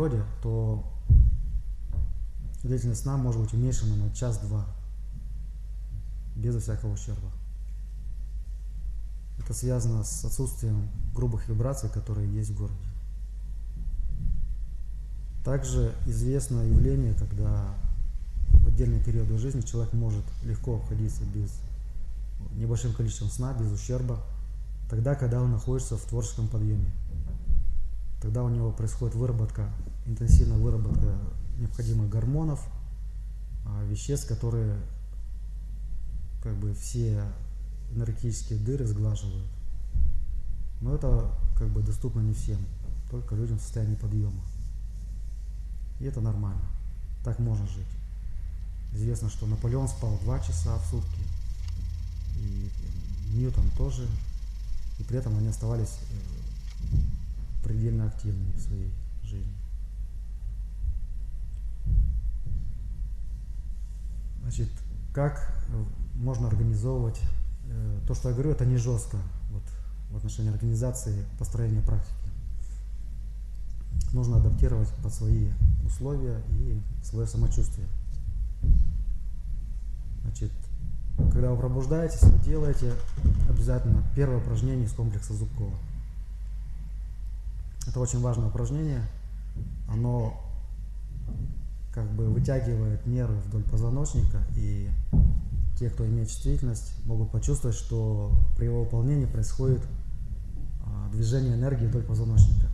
природе, то длительность сна может быть уменьшена на час-два, безо всякого ущерба. Это связано с отсутствием грубых вибраций, которые есть в городе. Также известно явление, когда в отдельные периоды жизни человек может легко обходиться без небольшим количеством сна, без ущерба, тогда, когда он находится в творческом подъеме. Тогда у него происходит выработка, интенсивная выработка необходимых гормонов, а, веществ, которые как бы все энергетические дыры сглаживают. Но это как бы доступно не всем, только людям в состоянии подъема. И это нормально. Так можно жить. Известно, что Наполеон спал 2 часа в сутки, и Ньютон тоже, и при этом они оставались э, предельно активными в своей жизни. Значит, как э, можно организовывать э, то, что я говорю, это не жестко вот, в отношении организации построения практики. Нужно адаптировать под свои условия и свое самочувствие. Значит, когда вы пробуждаетесь, вы делаете обязательно первое упражнение из комплекса Зубкова. Это очень важное упражнение. Оно как бы вытягивает нервы вдоль позвоночника, и те, кто имеет чувствительность, могут почувствовать, что при его выполнении происходит а, движение энергии вдоль позвоночника.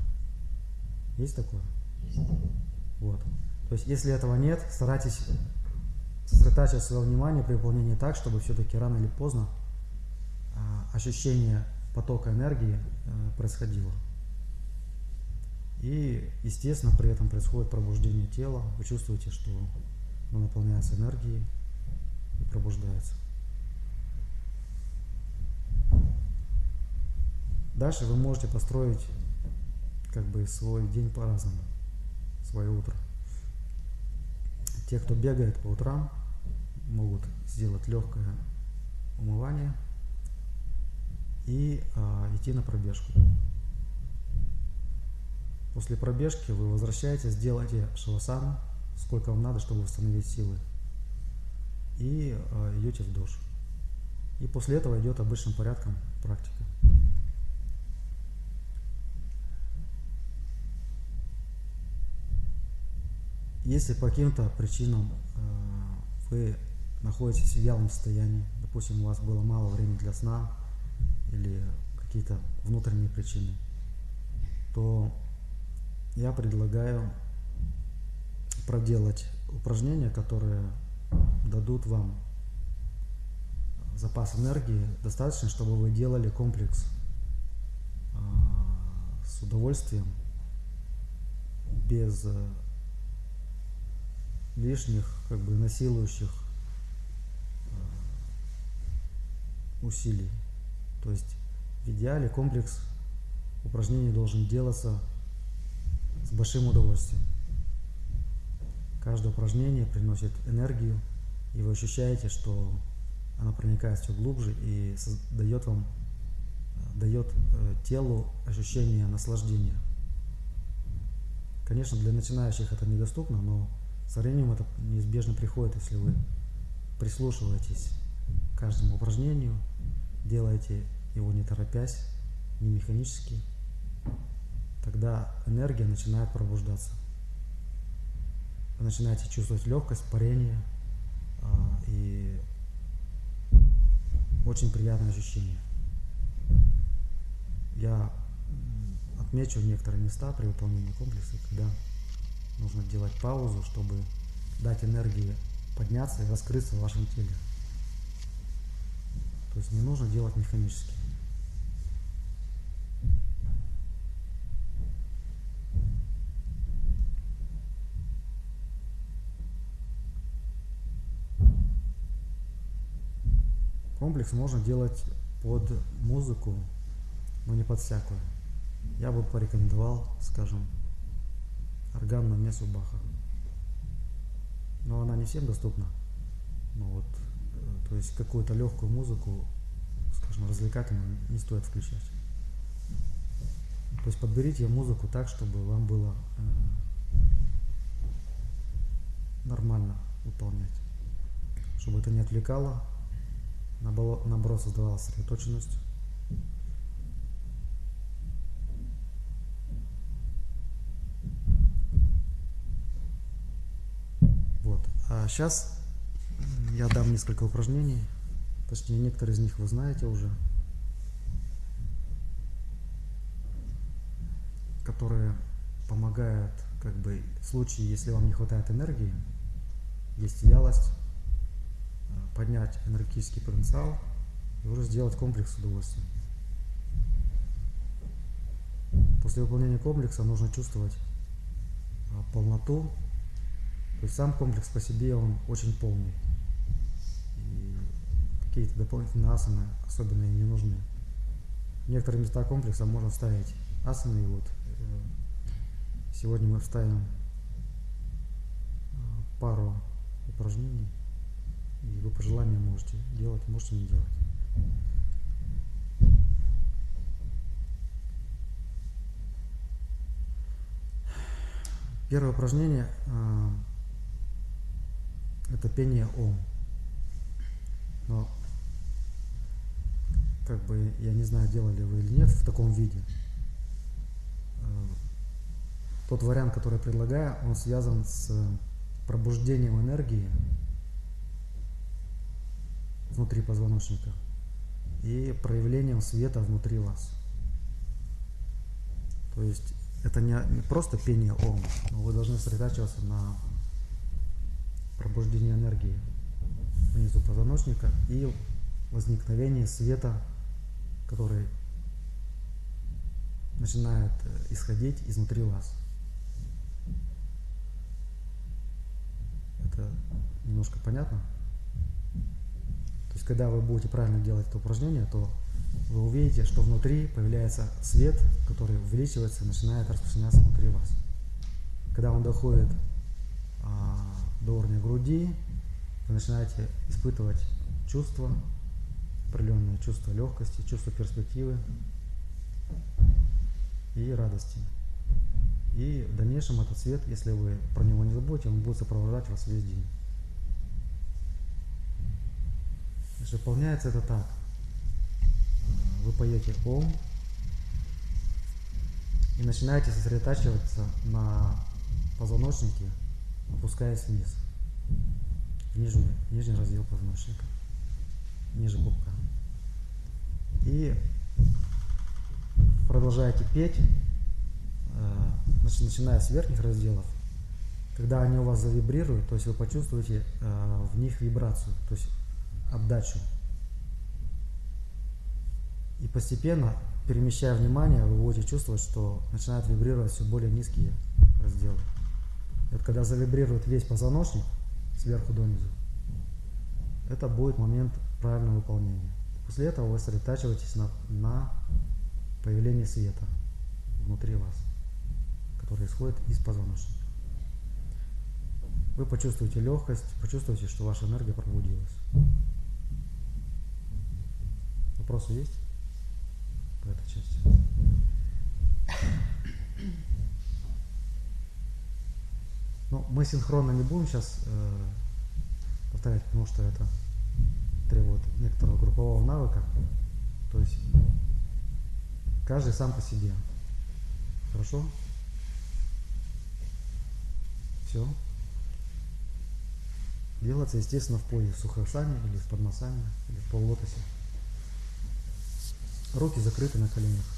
Есть такое? Есть. Вот. То есть, если этого нет, старайтесь сосредотачивать свое внимание при выполнении так, чтобы все-таки рано или поздно а, ощущение потока энергии а, происходило. И, естественно, при этом происходит пробуждение тела. Вы чувствуете, что оно наполняется энергией и пробуждается. Дальше вы можете построить как бы свой день по-разному, свое утро. Те, кто бегает по утрам, могут сделать легкое умывание и а, идти на пробежку. После пробежки вы возвращаетесь, делаете шавасану, сколько вам надо, чтобы восстановить силы. И э, идете в душ. И после этого идет обычным порядком практика. Если по каким-то причинам э, вы находитесь в вялом состоянии, допустим, у вас было мало времени для сна или какие-то внутренние причины, то я предлагаю проделать упражнения, которые дадут вам запас энергии достаточно, чтобы вы делали комплекс а, с удовольствием, без э, лишних, как бы насилующих э, усилий. То есть в идеале комплекс упражнений должен делаться с большим удовольствием. Каждое упражнение приносит энергию, и вы ощущаете, что она проникает все глубже и дает вам, дает э, телу ощущение наслаждения. Конечно, для начинающих это недоступно, но со временем это неизбежно приходит, если вы прислушиваетесь к каждому упражнению, делаете его не торопясь, не механически, тогда энергия начинает пробуждаться. Вы начинаете чувствовать легкость, парение а, и очень приятное ощущение. Я отмечу некоторые места при выполнении комплекса, когда нужно делать паузу, чтобы дать энергии подняться и раскрыться в вашем теле. То есть не нужно делать механически. Комплекс можно делать под музыку, но не под всякую. Я бы порекомендовал, скажем, орган на мессу Баха. Но она не всем доступна. Ну вот, э, то есть какую-то легкую музыку, скажем, развлекательную не стоит включать. То есть подберите музыку так, чтобы вам было э, нормально выполнять, чтобы это не отвлекало наоборот создавала сосредоточенность. Вот. А сейчас я дам несколько упражнений, точнее некоторые из них вы знаете уже, которые помогают как бы в случае, если вам не хватает энергии, есть вялость, поднять энергетический потенциал и уже сделать комплекс с удовольствием. После выполнения комплекса нужно чувствовать э, полноту, то есть сам комплекс по себе он очень полный. И какие-то дополнительные асаны особенно им не нужны. В некоторые места комплекса можно ставить асаны, и вот э, сегодня мы вставим пару упражнений, и вы по желанию можете делать, можете не делать. Первое упражнение э, это пение Ом. Но как бы я не знаю, делали вы или нет в таком виде. Э, тот вариант, который я предлагаю, он связан с пробуждением энергии внутри позвоночника и проявлением света внутри вас. То есть это не, просто пение Ом, но вы должны сосредотачиваться на пробуждении энергии внизу позвоночника и возникновении света, который начинает исходить изнутри вас. Это немножко понятно? Есть, когда вы будете правильно делать это упражнение, то вы увидите, что внутри появляется свет, который увеличивается и начинает распространяться внутри вас. Когда он доходит а, до уровня груди, вы начинаете испытывать чувство, определенное чувство легкости, чувство перспективы и радости. И в дальнейшем этот свет, если вы про него не забудете, он будет сопровождать вас весь день. Значит, выполняется это так. Вы поете Ом и начинаете сосредотачиваться на позвоночнике, опускаясь вниз, в нижний, нижний раздел позвоночника, ниже пупка. И продолжаете петь Э, начиная с верхних разделов, когда они у вас завибрируют, то есть вы почувствуете э, в них вибрацию, то есть отдачу. И постепенно, перемещая внимание, вы будете чувствовать, что начинают вибрировать все более низкие разделы. И вот когда завибрирует весь позвоночник сверху донизу, это будет момент правильного выполнения. После этого вы сосредотачиваетесь на, на появлении света внутри вас который исходит из позвоночника. Вы почувствуете легкость, почувствуете, что ваша энергия пробудилась. Вопросы есть по этой части? Ну, мы синхронно не будем сейчас э, повторять, потому что это требует некоторого группового навыка. То есть каждый сам по себе. Хорошо? Все. Делается, естественно, в позе сухасани или в подмасане, или в поллотосе. Руки закрыты на коленях.